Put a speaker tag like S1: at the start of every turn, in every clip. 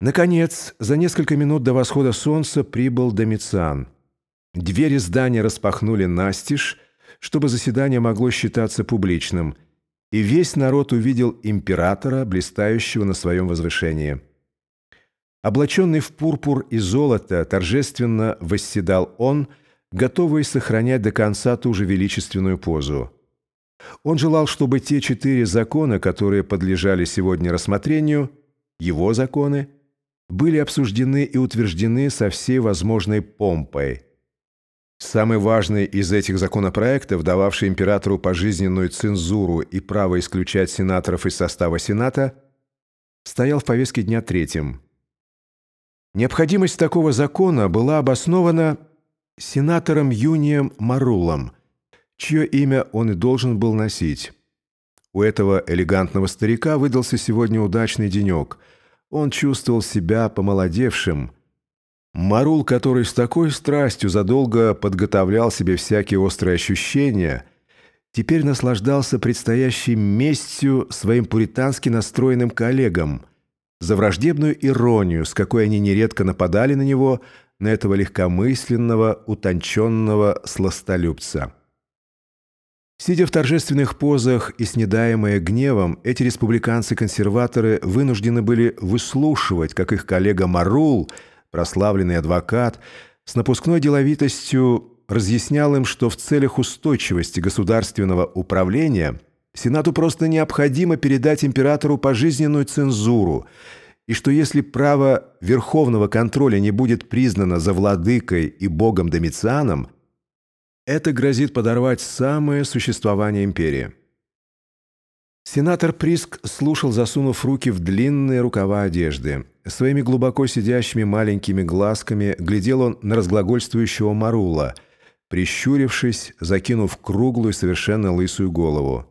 S1: Наконец, за несколько минут до восхода солнца прибыл Домициан. Двери здания распахнули настежь, чтобы заседание могло считаться публичным, и весь народ увидел императора, блистающего на своем возвышении. Облаченный в пурпур и золото, торжественно восседал он, готовый сохранять до конца ту же величественную позу. Он желал, чтобы те четыре закона, которые подлежали сегодня рассмотрению, его законы, были обсуждены и утверждены со всей возможной помпой. Самый важный из этих законопроектов, дававший императору пожизненную цензуру и право исключать сенаторов из состава Сената, стоял в повестке дня третьим. Необходимость такого закона была обоснована сенатором Юнием Марулом, чье имя он и должен был носить. У этого элегантного старика выдался сегодня удачный денек. Он чувствовал себя помолодевшим. Марул, который с такой страстью задолго подготовлял себе всякие острые ощущения, теперь наслаждался предстоящей местью своим пуритански настроенным коллегам – за враждебную иронию, с какой они нередко нападали на него, на этого легкомысленного, утонченного сластолюбца. Сидя в торжественных позах и снедаемые гневом, эти республиканцы-консерваторы вынуждены были выслушивать, как их коллега Марул, прославленный адвокат, с напускной деловитостью разъяснял им, что в целях устойчивости государственного управления – Сенату просто необходимо передать императору пожизненную цензуру, и что если право верховного контроля не будет признано за владыкой и богом Домицианом, это грозит подорвать самое существование империи. Сенатор Приск слушал, засунув руки в длинные рукава одежды. Своими глубоко сидящими маленькими глазками глядел он на разглагольствующего Марула, прищурившись, закинув круглую, совершенно лысую голову.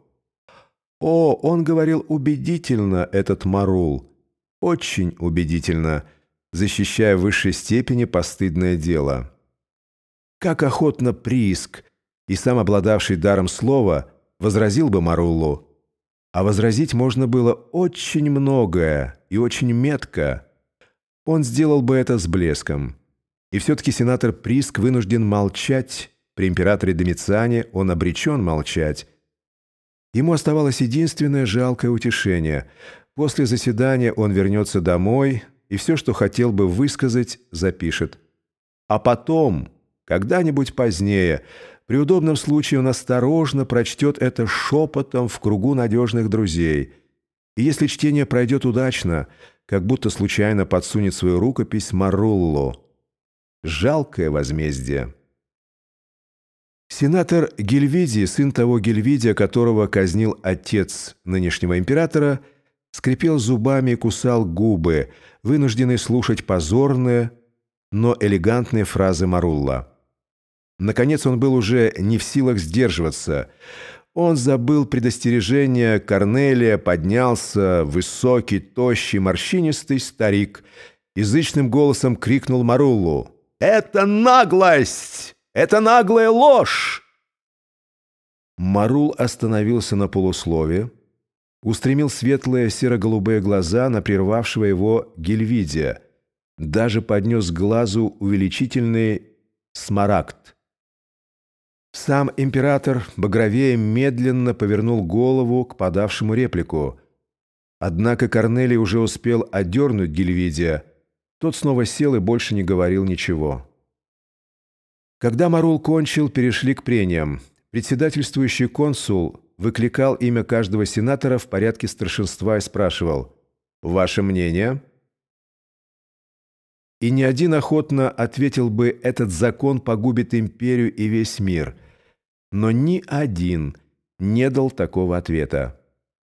S1: О, он говорил убедительно, этот Марул. Очень убедительно, защищая в высшей степени постыдное дело. Как охотно Прииск и сам обладавший даром слова возразил бы Марулу. А возразить можно было очень многое и очень метко. Он сделал бы это с блеском. И все-таки сенатор Приск вынужден молчать. При императоре Домициане он обречен молчать, Ему оставалось единственное жалкое утешение. После заседания он вернется домой и все, что хотел бы высказать, запишет. А потом, когда-нибудь позднее, при удобном случае он осторожно прочтет это шепотом в кругу надежных друзей. И если чтение пройдет удачно, как будто случайно подсунет свою рукопись Марулло. Жалкое возмездие. Сенатор Гельвиди, сын того Гельвидия, которого казнил отец нынешнего императора, скрипел зубами и кусал губы, вынужденный слушать позорные, но элегантные фразы Марулла. Наконец он был уже не в силах сдерживаться. Он забыл предостережение Корнелия, поднялся, высокий, тощий, морщинистый старик, язычным голосом крикнул Маруллу. «Это наглость!» Это наглая ложь!» Марул остановился на полуслове, устремил светлые серо-голубые глаза на прервавшего его Гельвидия, даже поднес глазу увеличительный смарагд. Сам император багровее медленно повернул голову к подавшему реплику. Однако Корнелий уже успел одернуть Гельвидия. Тот снова сел и больше не говорил ничего. Когда Марул кончил, перешли к прениям. Председательствующий консул выкликал имя каждого сенатора в порядке старшинства и спрашивал «Ваше мнение?» И ни один охотно ответил бы «Этот закон погубит империю и весь мир». Но ни один не дал такого ответа.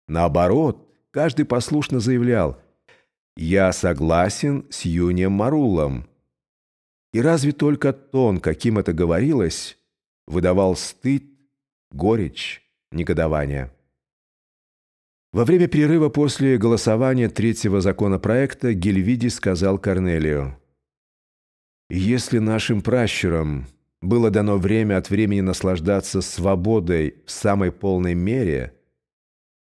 S1: Наоборот, каждый послушно заявлял «Я согласен с Юнием Марулом». И разве только тон, каким это говорилось, выдавал стыд, горечь, негодование. Во время перерыва после голосования третьего законопроекта Гельвиди сказал Корнелию, «Если нашим пращурам было дано время от времени наслаждаться свободой в самой полной мере,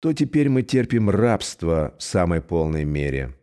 S1: то теперь мы терпим рабство в самой полной мере».